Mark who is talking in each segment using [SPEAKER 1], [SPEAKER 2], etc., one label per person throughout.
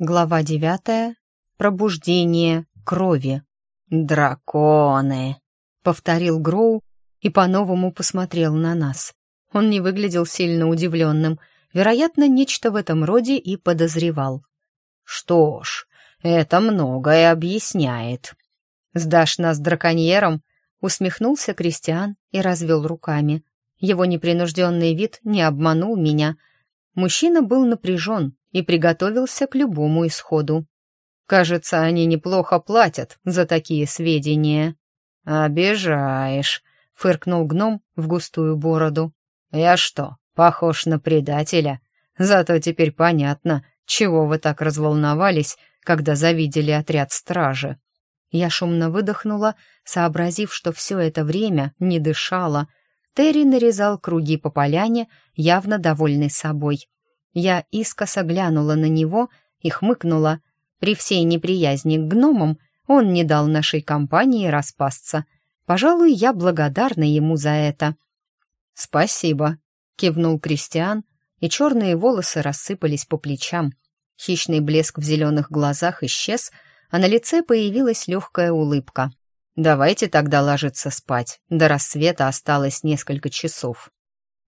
[SPEAKER 1] Глава девятая. Пробуждение крови. «Драконы!» — повторил Гроу и по-новому посмотрел на нас. Он не выглядел сильно удивленным. Вероятно, нечто в этом роде и подозревал. «Что ж, это многое объясняет». «Сдашь нас драконьером?» — усмехнулся Кристиан и развел руками. Его непринужденный вид не обманул меня. Мужчина был напряжен, и приготовился к любому исходу. Кажется, они неплохо платят за такие сведения. «Обижаешь», — фыркнул гном в густую бороду. «Я что, похож на предателя? Зато теперь понятно, чего вы так разволновались, когда завидели отряд стражи». Я шумно выдохнула, сообразив, что все это время не дышала. Терри нарезал круги по поляне, явно довольный собой. Я искоса глянула на него и хмыкнула. При всей неприязни к гномам он не дал нашей компании распасться. Пожалуй, я благодарна ему за это. «Спасибо», — кивнул Кристиан, и черные волосы рассыпались по плечам. Хищный блеск в зеленых глазах исчез, а на лице появилась легкая улыбка. «Давайте тогда ложиться спать. До рассвета осталось несколько часов».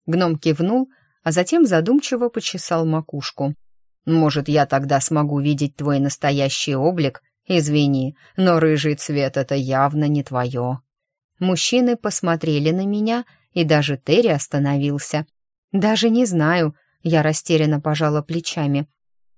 [SPEAKER 1] Гном кивнул — а затем задумчиво почесал макушку. «Может, я тогда смогу видеть твой настоящий облик? Извини, но рыжий цвет — это явно не твое». Мужчины посмотрели на меня, и даже Терри остановился. «Даже не знаю», — я растерянно пожала плечами.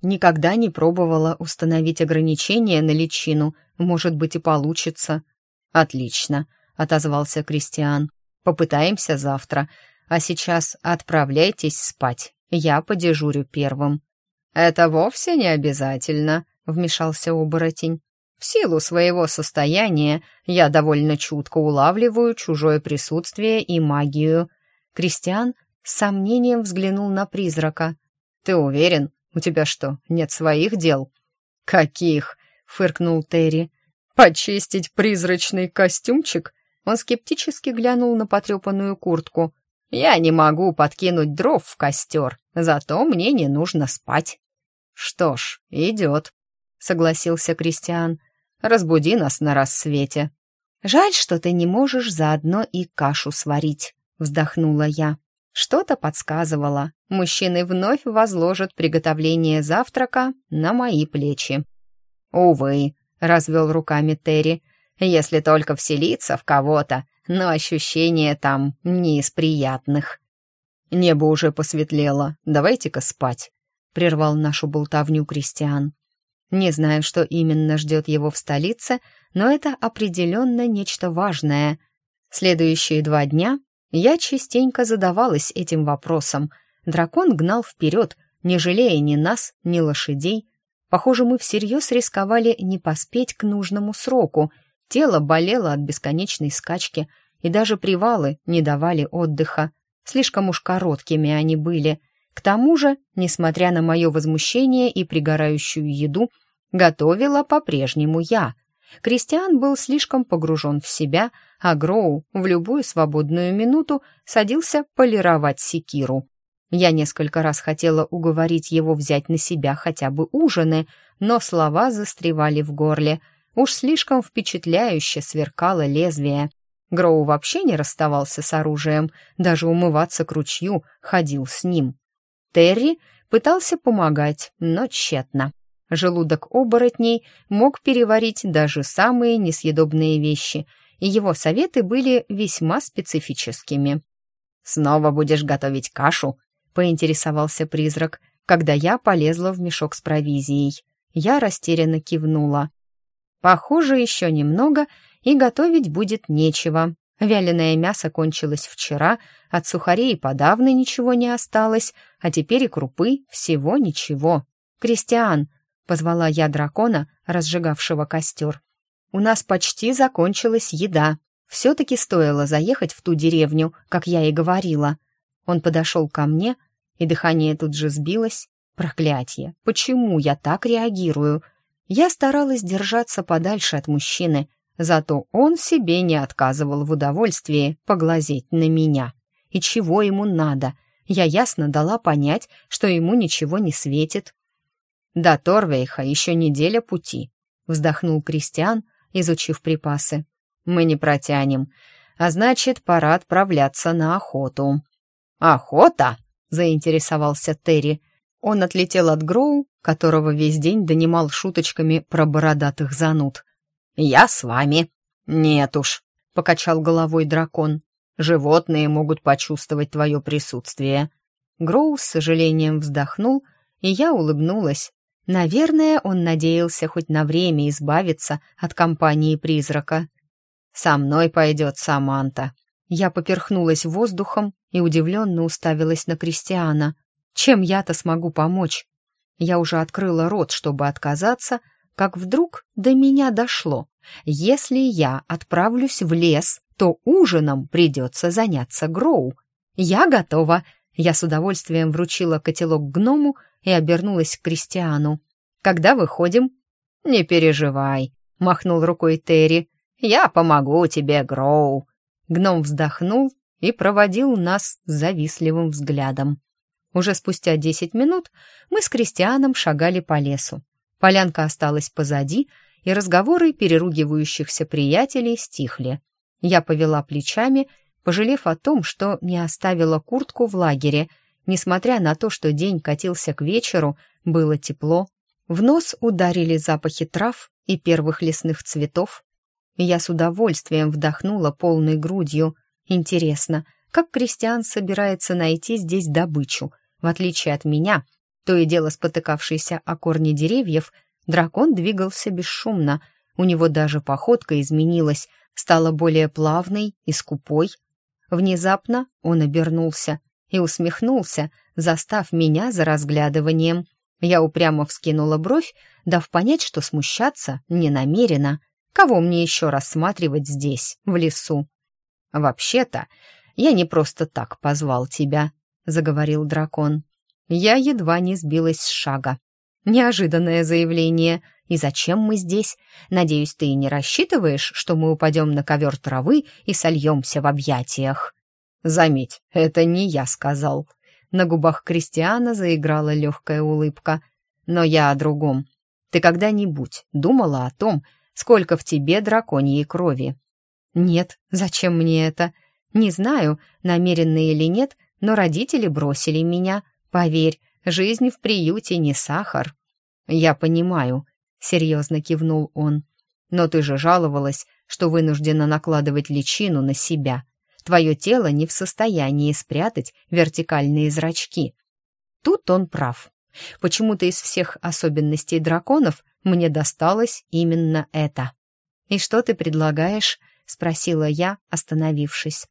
[SPEAKER 1] «Никогда не пробовала установить ограничения на личину. Может быть, и получится». «Отлично», — отозвался Кристиан. «Попытаемся завтра. А сейчас отправляйтесь спать, я подежурю первым». «Это вовсе не обязательно», — вмешался оборотень. «В силу своего состояния я довольно чутко улавливаю чужое присутствие и магию». Кристиан с сомнением взглянул на призрака. «Ты уверен? У тебя что, нет своих дел?» «Каких?» — фыркнул Терри. «Почистить призрачный костюмчик?» Он скептически глянул на потрепанную куртку. Я не могу подкинуть дров в костер, зато мне не нужно спать». «Что ж, идет», — согласился Кристиан. «Разбуди нас на рассвете». «Жаль, что ты не можешь заодно и кашу сварить», — вздохнула я. Что-то подсказывало. Мужчины вновь возложат приготовление завтрака на мои плечи. «Увы», — развел руками Терри, — «если только вселиться в кого-то, но ощущения там не из приятных. «Небо уже посветлело, давайте-ка спать», — прервал нашу болтовню Кристиан. Не знаю, что именно ждет его в столице, но это определенно нечто важное. Следующие два дня я частенько задавалась этим вопросом. Дракон гнал вперед, не жалея ни нас, ни лошадей. Похоже, мы всерьез рисковали не поспеть к нужному сроку. Тело болело от бесконечной скачки, и даже привалы не давали отдыха. Слишком уж короткими они были. К тому же, несмотря на мое возмущение и пригорающую еду, готовила по-прежнему я. Кристиан был слишком погружен в себя, а Гроу в любую свободную минуту садился полировать секиру. Я несколько раз хотела уговорить его взять на себя хотя бы ужины, но слова застревали в горле. Уж слишком впечатляюще сверкало лезвие. Гроу вообще не расставался с оружием, даже умываться к ручью ходил с ним. Терри пытался помогать, но тщетно. Желудок оборотней мог переварить даже самые несъедобные вещи, и его советы были весьма специфическими. «Снова будешь готовить кашу?» — поинтересовался призрак, когда я полезла в мешок с провизией. Я растерянно кивнула. Похоже, еще немного — и готовить будет нечего. Вяленое мясо кончилось вчера, от сухарей подавно ничего не осталось, а теперь и крупы всего ничего. «Кристиан!» — позвала я дракона, разжигавшего костер. «У нас почти закончилась еда. Все-таки стоило заехать в ту деревню, как я и говорила». Он подошел ко мне, и дыхание тут же сбилось. «Проклятье! Почему я так реагирую?» Я старалась держаться подальше от мужчины — Зато он себе не отказывал в удовольствии поглазеть на меня. И чего ему надо? Я ясно дала понять, что ему ничего не светит. «До Торвейха еще неделя пути», — вздохнул Кристиан, изучив припасы. «Мы не протянем, а значит, пора отправляться на охоту». «Охота?» — заинтересовался Терри. Он отлетел от Гроу, которого весь день донимал шуточками про бородатых зануд я с вами». «Нет уж», — покачал головой дракон. «Животные могут почувствовать твое присутствие». Гроу с сожалением вздохнул, и я улыбнулась. Наверное, он надеялся хоть на время избавиться от компании призрака. «Со мной пойдет Саманта». Я поперхнулась воздухом и удивленно уставилась на Кристиана. «Чем я-то смогу помочь?» Я уже открыла рот, чтобы отказаться, как вдруг до меня дошло. Если я отправлюсь в лес, то ужином придется заняться Гроу. Я готова. Я с удовольствием вручила котелок гному и обернулась к Кристиану. Когда выходим? Не переживай, махнул рукой Терри. Я помогу тебе, Гроу. Гном вздохнул и проводил нас завистливым взглядом. Уже спустя десять минут мы с Кристианом шагали по лесу. Полянка осталась позади, и разговоры переругивающихся приятелей стихли. Я повела плечами, пожалев о том, что не оставила куртку в лагере. Несмотря на то, что день катился к вечеру, было тепло. В нос ударили запахи трав и первых лесных цветов. Я с удовольствием вдохнула полной грудью. Интересно, как крестьян собирается найти здесь добычу? В отличие от меня, то и дело спотыкавшийся о корни деревьев – Дракон двигался бесшумно, у него даже походка изменилась, стала более плавной и скупой. Внезапно он обернулся и усмехнулся, застав меня за разглядыванием. Я упрямо вскинула бровь, дав понять, что смущаться не намерена. Кого мне еще рассматривать здесь, в лесу? «Вообще-то, я не просто так позвал тебя», — заговорил дракон. Я едва не сбилась с шага, Неожиданное заявление. И зачем мы здесь? Надеюсь, ты не рассчитываешь, что мы упадем на ковер травы и сольемся в объятиях? Заметь, это не я сказал. На губах Кристиана заиграла легкая улыбка. Но я о другом. Ты когда-нибудь думала о том, сколько в тебе драконьей крови? Нет, зачем мне это? Не знаю, намеренно или нет, но родители бросили меня. Поверь, Жизнь в приюте не сахар». «Я понимаю», — серьезно кивнул он. «Но ты же жаловалась, что вынуждена накладывать личину на себя. Твое тело не в состоянии спрятать вертикальные зрачки». Тут он прав. Почему-то из всех особенностей драконов мне досталось именно это. «И что ты предлагаешь?» — спросила я, остановившись.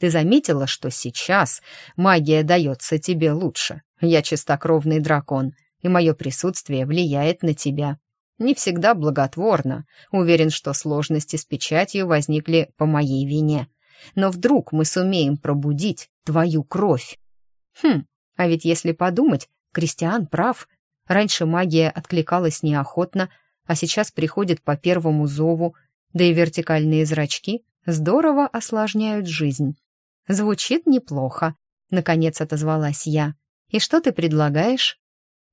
[SPEAKER 1] Ты заметила, что сейчас магия дается тебе лучше? Я чистокровный дракон, и мое присутствие влияет на тебя. Не всегда благотворно. Уверен, что сложности с печатью возникли по моей вине. Но вдруг мы сумеем пробудить твою кровь? Хм, а ведь если подумать, Кристиан прав. Раньше магия откликалась неохотно, а сейчас приходит по первому зову, да и вертикальные зрачки здорово осложняют жизнь. «Звучит неплохо», — наконец отозвалась я. «И что ты предлагаешь?»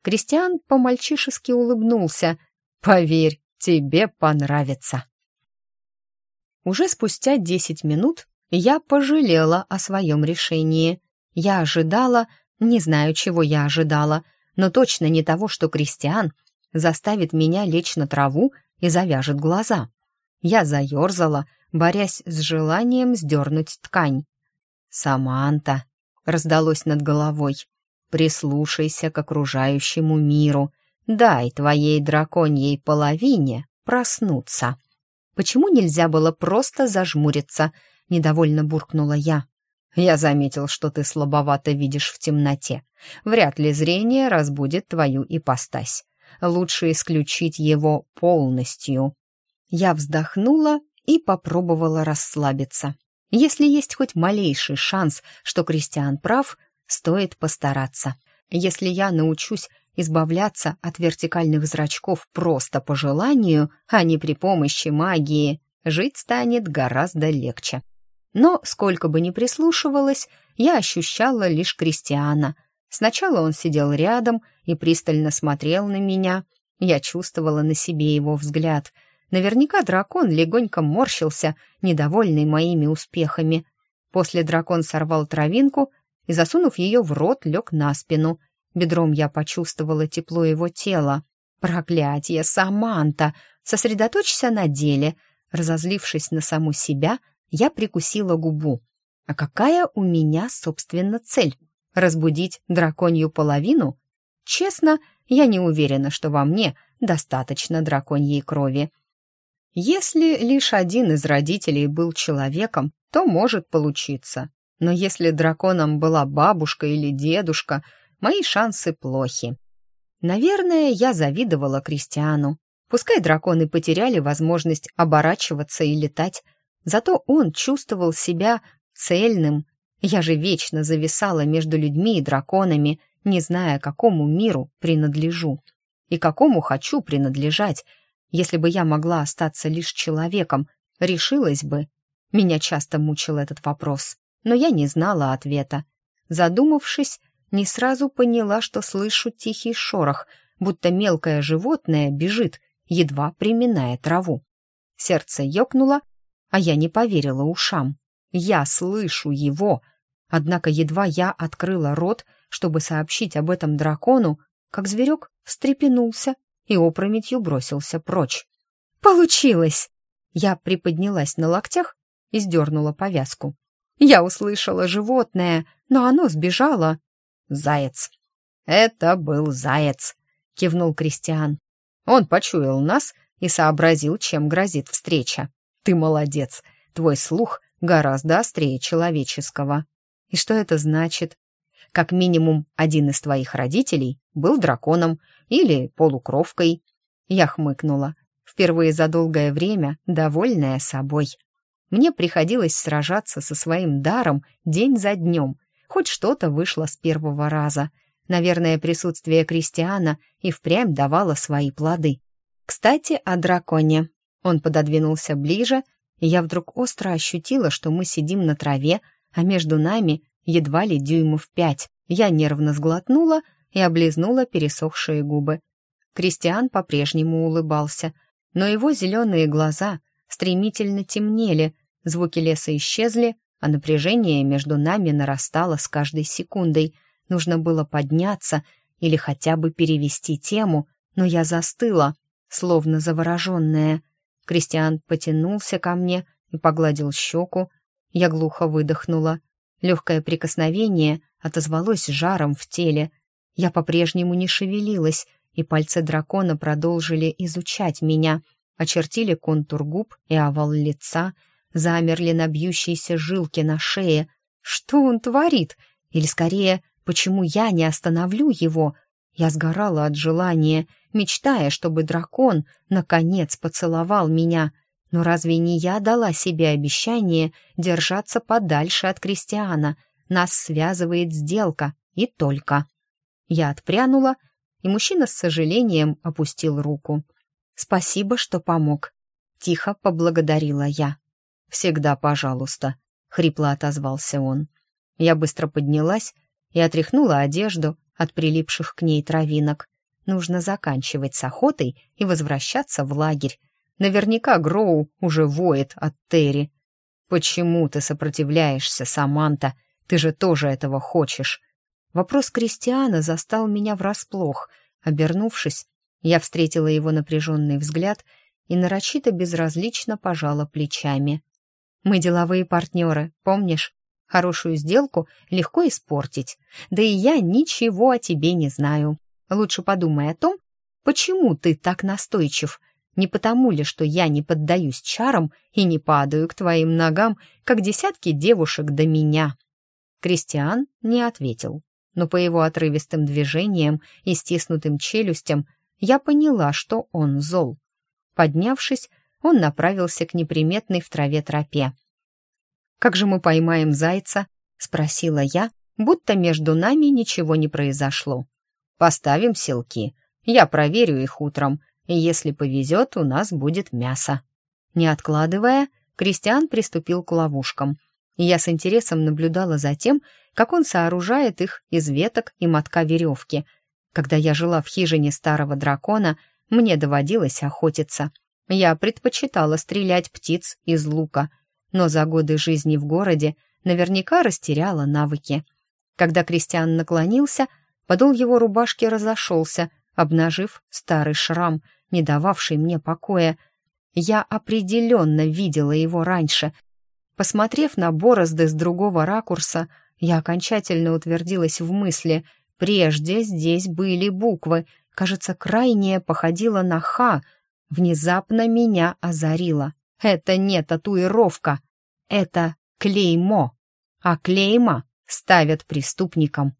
[SPEAKER 1] Кристиан по-мальчишески улыбнулся. «Поверь, тебе понравится». Уже спустя десять минут я пожалела о своем решении. Я ожидала, не знаю, чего я ожидала, но точно не того, что Кристиан заставит меня лечь на траву и завяжет глаза. Я заерзала, борясь с желанием сдернуть ткань. «Саманта!» — раздалось над головой. «Прислушайся к окружающему миру. Дай твоей драконьей половине проснуться». «Почему нельзя было просто зажмуриться?» — недовольно буркнула я. «Я заметил, что ты слабовато видишь в темноте. Вряд ли зрение разбудит твою ипостась. Лучше исключить его полностью». Я вздохнула и попробовала расслабиться. Если есть хоть малейший шанс, что Кристиан прав, стоит постараться. Если я научусь избавляться от вертикальных зрачков просто по желанию, а не при помощи магии, жить станет гораздо легче. Но, сколько бы ни прислушивалась, я ощущала лишь Кристиана. Сначала он сидел рядом и пристально смотрел на меня. Я чувствовала на себе его взгляд — Наверняка дракон легонько морщился, недовольный моими успехами. После дракон сорвал травинку и, засунув ее в рот, лег на спину. Бедром я почувствовала тепло его тела. «Проклятье, Саманта! Сосредоточься на деле!» Разозлившись на саму себя, я прикусила губу. «А какая у меня, собственно, цель? Разбудить драконью половину? Честно, я не уверена, что во мне достаточно драконьей крови. Если лишь один из родителей был человеком, то может получиться. Но если драконом была бабушка или дедушка, мои шансы плохи. Наверное, я завидовала Кристиану. Пускай драконы потеряли возможность оборачиваться и летать, зато он чувствовал себя цельным. Я же вечно зависала между людьми и драконами, не зная, какому миру принадлежу и какому хочу принадлежать, если бы я могла остаться лишь человеком, решилась бы. Меня часто мучил этот вопрос, но я не знала ответа. Задумавшись, не сразу поняла, что слышу тихий шорох, будто мелкое животное бежит, едва приминая траву. Сердце ёкнуло, а я не поверила ушам. Я слышу его. Однако едва я открыла рот, чтобы сообщить об этом дракону, как зверек встрепенулся и опрометью бросился прочь. «Получилось!» Я приподнялась на локтях и сдернула повязку. Я услышала животное, но оно сбежало. «Заяц!» «Это был заяц!» — кивнул Кристиан. «Он почуял нас и сообразил, чем грозит встреча. Ты молодец! Твой слух гораздо острее человеческого». «И что это значит?» Как минимум, один из твоих родителей был драконом или полукровкой. Я хмыкнула, впервые за долгое время довольная собой. Мне приходилось сражаться со своим даром день за днем. Хоть что-то вышло с первого раза. Наверное, присутствие Кристиана и впрямь давало свои плоды. Кстати, о драконе. Он пододвинулся ближе, и я вдруг остро ощутила, что мы сидим на траве, а между нами едва ли дюймов пять. Я нервно сглотнула и облизнула пересохшие губы. Кристиан по-прежнему улыбался, но его зеленые глаза стремительно темнели, звуки леса исчезли, а напряжение между нами нарастало с каждой секундой. Нужно было подняться или хотя бы перевести тему, но я застыла, словно завороженная. Кристиан потянулся ко мне и погладил щеку. Я глухо выдохнула. Легкое прикосновение отозвалось жаром в теле. Я по-прежнему не шевелилась, и пальцы дракона продолжили изучать меня, очертили контур губ и овал лица, замерли на бьющейся жилке на шее. Что он творит? Или, скорее, почему я не остановлю его? Я сгорала от желания, мечтая, чтобы дракон, наконец, поцеловал меня — но разве не я дала себе обещание держаться подальше от Кристиана? Нас связывает сделка, и только. Я отпрянула, и мужчина с сожалением опустил руку. «Спасибо, что помог», — тихо поблагодарила я. «Всегда пожалуйста», — хрипло отозвался он. Я быстро поднялась и отряхнула одежду от прилипших к ней травинок. Нужно заканчивать с охотой и возвращаться в лагерь, Наверняка Гроу уже воет от Терри. «Почему ты сопротивляешься, Саманта? Ты же тоже этого хочешь!» Вопрос Кристиана застал меня врасплох. Обернувшись, я встретила его напряженный взгляд и нарочито безразлично пожала плечами. «Мы деловые партнеры, помнишь? Хорошую сделку легко испортить. Да и я ничего о тебе не знаю. Лучше подумай о том, почему ты так настойчив. Не потому ли, что я не поддаюсь чарам и не падаю к твоим ногам, как десятки девушек до меня?» Кристиан не ответил, но по его отрывистым движениям и стиснутым челюстям я поняла, что он зол. Поднявшись, он направился к неприметной в траве тропе. «Как же мы поймаем зайца?» — спросила я, будто между нами ничего не произошло. «Поставим селки. Я проверю их утром если повезет, у нас будет мясо». Не откладывая, Кристиан приступил к ловушкам. Я с интересом наблюдала за тем, как он сооружает их из веток и мотка веревки. Когда я жила в хижине старого дракона, мне доводилось охотиться. Я предпочитала стрелять птиц из лука, но за годы жизни в городе наверняка растеряла навыки. Когда Кристиан наклонился, подол его рубашки разошелся, обнажив старый шрам, не дававший мне покоя. Я определенно видела его раньше. Посмотрев на борозды с другого ракурса, я окончательно утвердилась в мысли. Прежде здесь были буквы. Кажется, крайняя походила на «Х». Внезапно меня озарило. Это не татуировка. Это клеймо. А клейма ставят преступникам.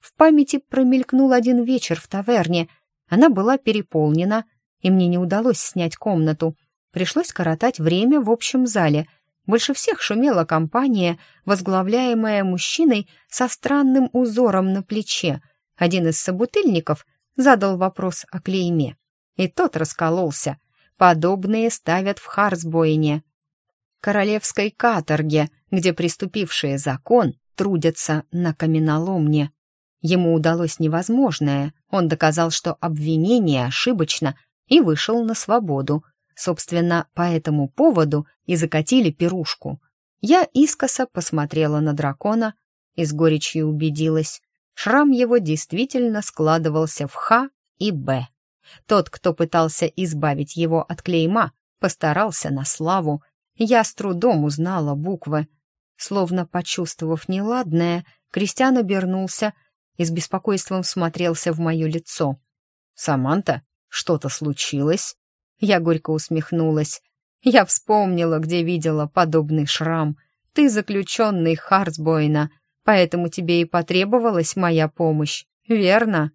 [SPEAKER 1] В памяти промелькнул один вечер в таверне, она была переполнена, и мне не удалось снять комнату. Пришлось коротать время в общем зале. Больше всех шумела компания, возглавляемая мужчиной со странным узором на плече. Один из собутыльников задал вопрос о клейме. И тот раскололся. Подобные ставят в Харсбойне. Королевской каторге, где преступившие закон трудятся на каменоломне. Ему удалось невозможное. Он доказал, что обвинение ошибочно, и вышел на свободу. Собственно, по этому поводу и закатили пирушку. Я искоса посмотрела на дракона и с горечью убедилась. Шрам его действительно складывался в Х и Б. Тот, кто пытался избавить его от клейма, постарался на славу. Я с трудом узнала буквы. Словно почувствовав неладное, Кристиан обернулся — и с беспокойством смотрелся в мое лицо. «Саманта, что-то случилось?» Я горько усмехнулась. «Я вспомнила, где видела подобный шрам. Ты заключенный Харсбойна, поэтому тебе и потребовалась моя помощь, верно?»